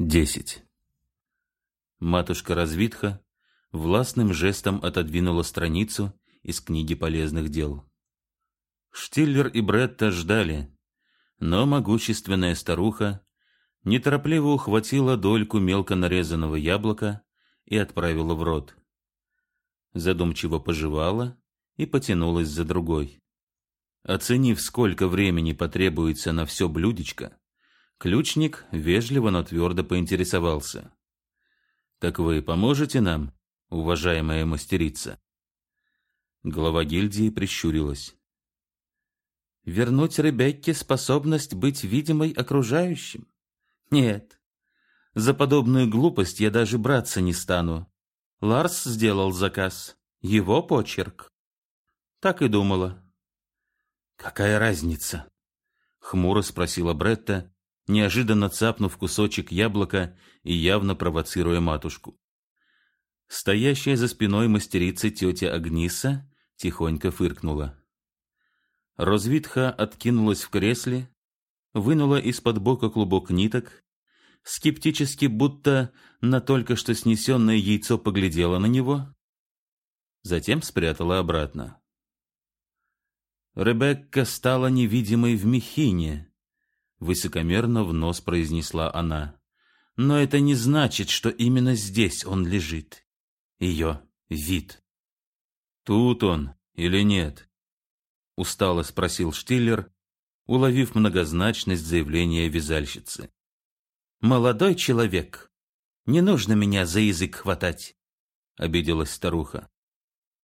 10. Матушка Развитха властным жестом отодвинула страницу из книги полезных дел. Штиллер и Бретта ждали, но могущественная старуха неторопливо ухватила дольку мелко нарезанного яблока и отправила в рот. Задумчиво пожевала и потянулась за другой. Оценив, сколько времени потребуется на все блюдечко, Ключник вежливо, но твердо поинтересовался. «Так вы поможете нам, уважаемая мастерица?» Глава гильдии прищурилась. «Вернуть Ребекке способность быть видимой окружающим? Нет. За подобную глупость я даже браться не стану. Ларс сделал заказ. Его почерк». Так и думала. «Какая разница?» — хмуро спросила Бретта, неожиданно цапнув кусочек яблока и явно провоцируя матушку. Стоящая за спиной мастерицы тетя Агниса тихонько фыркнула. Розвитха откинулась в кресле, вынула из-под бока клубок ниток, скептически, будто на только что снесенное яйцо поглядела на него, затем спрятала обратно. Ребекка стала невидимой в Мехине, высокомерно в нос произнесла она. Но это не значит, что именно здесь он лежит. Ее вид. Тут он или нет? Устало спросил Штиллер, уловив многозначность заявления вязальщицы. Молодой человек, не нужно меня за язык хватать, обиделась старуха.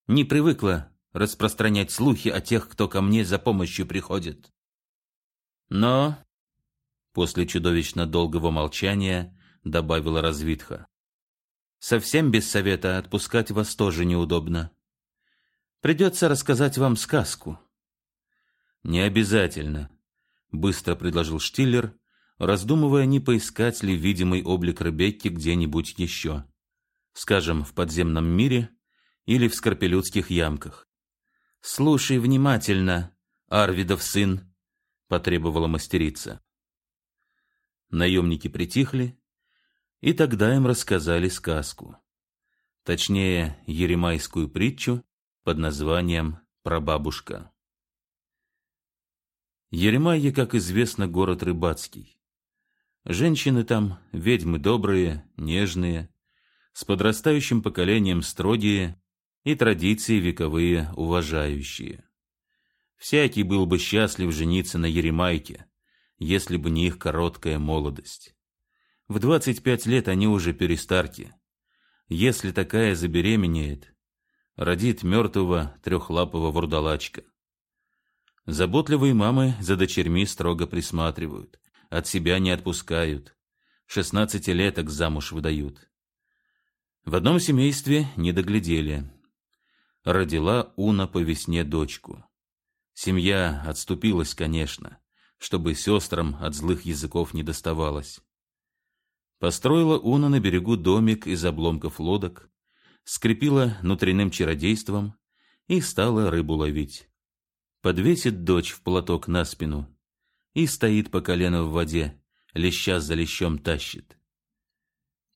Не привыкла распространять слухи о тех, кто ко мне за помощью приходит. Но После чудовищно долгого молчания добавила развитха. Совсем без совета отпускать вас тоже неудобно. Придется рассказать вам сказку. Не обязательно, быстро предложил Штиллер, раздумывая, не поискать ли видимый облик Ребекки где-нибудь еще. Скажем, в подземном мире или в скорпелюдских ямках. Слушай внимательно, Арвидов сын, потребовала мастерица. Наемники притихли, и тогда им рассказали сказку. Точнее, еремайскую притчу под названием «Прабабушка». Еремайя, как известно, город рыбацкий. Женщины там ведьмы добрые, нежные, с подрастающим поколением строгие и традиции вековые уважающие. Всякий был бы счастлив жениться на Еремайке, если бы не их короткая молодость. В 25 лет они уже перестарки. Если такая забеременеет, родит мертвого трехлапого вурдалачка. Заботливые мамы за дочерьми строго присматривают, от себя не отпускают, шестнадцатилеток замуж выдают. В одном семействе не доглядели. Родила Уна по весне дочку. Семья отступилась, конечно чтобы сестрам от злых языков не доставалось. Построила Уна на берегу домик из обломков лодок, скрепила внутренним чародейством и стала рыбу ловить. Подвесит дочь в платок на спину и стоит по колено в воде, леща за лещом тащит.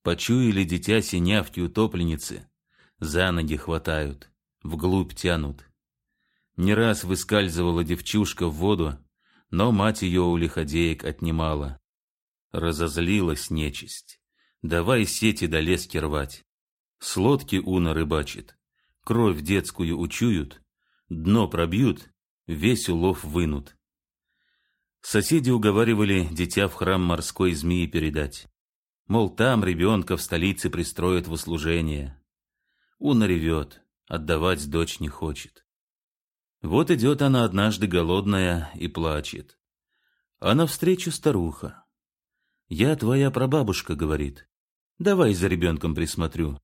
Почуяли дитя синявки утопленницы, за ноги хватают, вглубь тянут. Не раз выскальзывала девчушка в воду, но мать ее у лиходеек отнимала. Разозлилась нечисть. Давай сети до лески рвать. С лодки уна рыбачит. Кровь детскую учуют, дно пробьют, весь улов вынут. Соседи уговаривали дитя в храм морской змеи передать. Мол, там ребенка в столице пристроят в услужение. Уна ревет, отдавать дочь не хочет. Вот идет она однажды голодная и плачет. А навстречу старуха. «Я твоя прабабушка», — говорит. «Давай за ребенком присмотрю.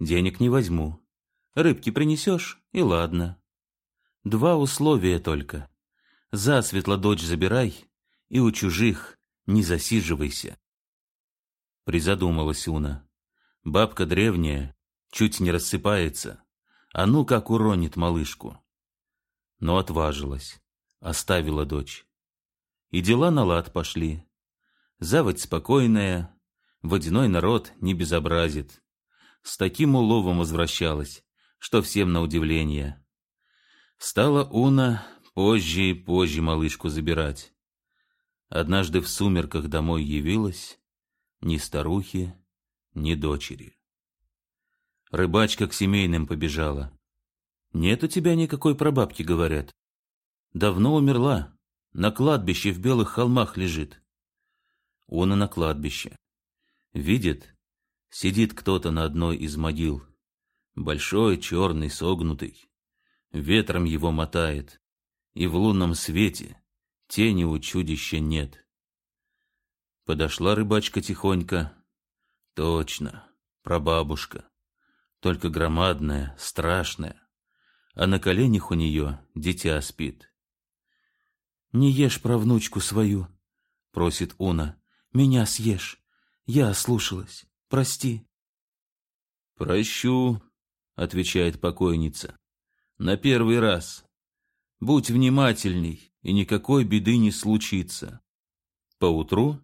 Денег не возьму. Рыбки принесешь, и ладно. Два условия только. Засветло дочь забирай, и у чужих не засиживайся». Призадумалась Уна. Бабка древняя, чуть не рассыпается. А ну как уронит малышку но отважилась, оставила дочь. И дела на лад пошли. Заводь спокойная, водяной народ не безобразит. С таким уловом возвращалась, что всем на удивление. Стала Уна позже и позже малышку забирать. Однажды в сумерках домой явилась ни старухи, ни дочери. Рыбачка к семейным побежала. «Нет у тебя никакой прабабки», — говорят. «Давно умерла, на кладбище в белых холмах лежит». Он и на кладбище. Видит, сидит кто-то на одной из могил. Большой, черный, согнутый. Ветром его мотает, и в лунном свете тени у чудища нет. Подошла рыбачка тихонько. Точно, прабабушка. Только громадная, страшная. А на коленях у нее дитя спит. «Не ешь про внучку свою», — просит Уна. «Меня съешь. Я ослушалась. Прости». «Прощу», — отвечает покойница. «На первый раз. Будь внимательней, и никакой беды не случится». Поутру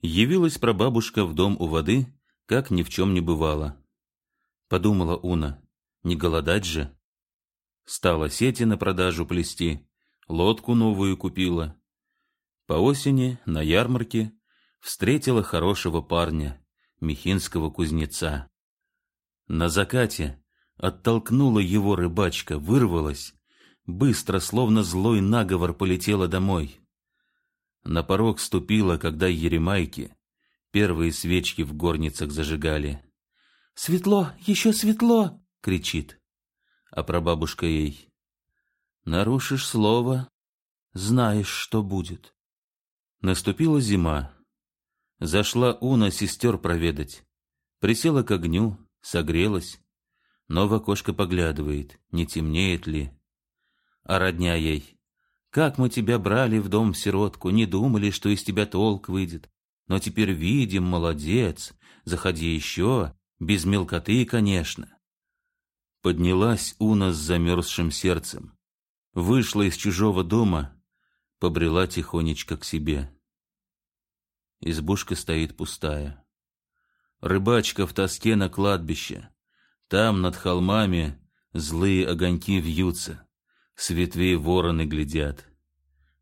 Явилась прабабушка в дом у воды, как ни в чем не бывало. Подумала Уна, не голодать же. Стала сети на продажу плести, лодку новую купила. По осени на ярмарке встретила хорошего парня, михинского кузнеца. На закате оттолкнула его рыбачка, вырвалась, быстро, словно злой наговор, полетела домой. На порог ступила, когда еремайки первые свечки в горницах зажигали. «Светло, еще светло!» — кричит. А прабабушка ей. «Нарушишь слово, знаешь, что будет». Наступила зима. Зашла Уна сестер проведать. Присела к огню, согрелась. Но в окошко поглядывает, не темнеет ли. А родня ей. Как мы тебя брали в дом сиротку, не думали, что из тебя толк выйдет. Но теперь видим, молодец, заходи еще, без мелкоты, конечно. Поднялась Уна с замерзшим сердцем, вышла из чужого дома, побрела тихонечко к себе. Избушка стоит пустая. Рыбачка в тоске на кладбище. Там, над холмами, злые огоньки вьются. С ветвей вороны глядят.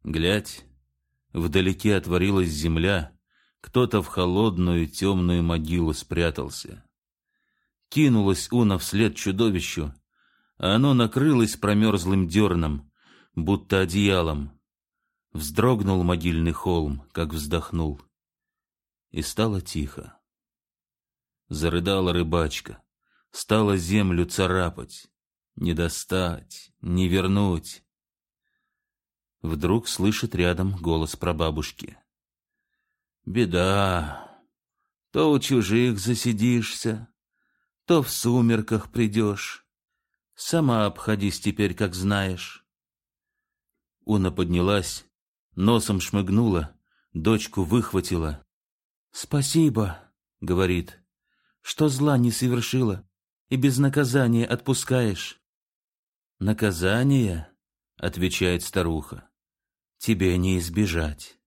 Глядь, вдалеке отворилась земля, кто-то в холодную темную могилу спрятался. Кинулась Уна вслед чудовищу, а оно накрылось промерзлым дерном, будто одеялом. Вздрогнул могильный холм, как вздохнул. И стало тихо. Зарыдала рыбачка, стала землю царапать. Не достать, не вернуть. Вдруг слышит рядом голос прабабушки. Беда. То у чужих засидишься, то в сумерках придешь. Сама обходись теперь, как знаешь. Уна поднялась, носом шмыгнула, дочку выхватила. «Спасибо», — говорит, — «что зла не совершила и без наказания отпускаешь». «Наказание?» — отвечает старуха. «Тебе не избежать».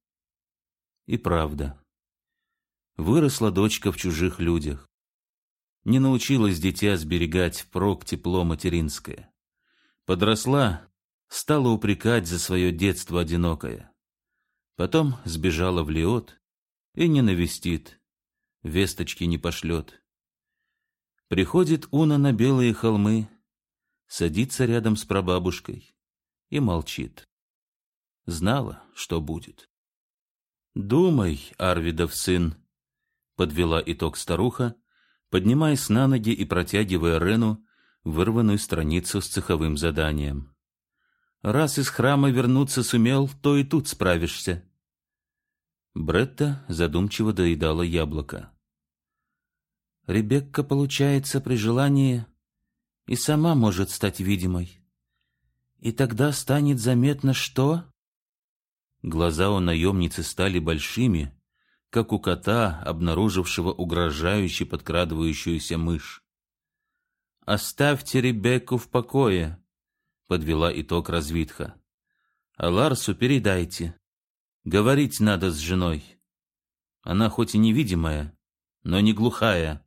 И правда. Выросла дочка в чужих людях. Не научилась дитя сберегать впрок тепло материнское. Подросла, стала упрекать за свое детство одинокое. Потом сбежала в Лиот и не навестит, весточки не пошлет. Приходит Уна на белые холмы, садится рядом с прабабушкой и молчит. Знала, что будет. «Думай, Арвидов сын», — подвела итог старуха, поднимаясь на ноги и протягивая Рену вырванную страницу с цеховым заданием. «Раз из храма вернуться сумел, то и тут справишься». Бретта задумчиво доедала яблоко. «Ребекка, получается, при желании и сама может стать видимой. И тогда станет заметно, что... Глаза у наемницы стали большими, как у кота, обнаружившего угрожающе подкрадывающуюся мышь. «Оставьте Ребекку в покое», — подвела итог развитха. «А Ларсу передайте. Говорить надо с женой. Она хоть и невидимая, но не глухая.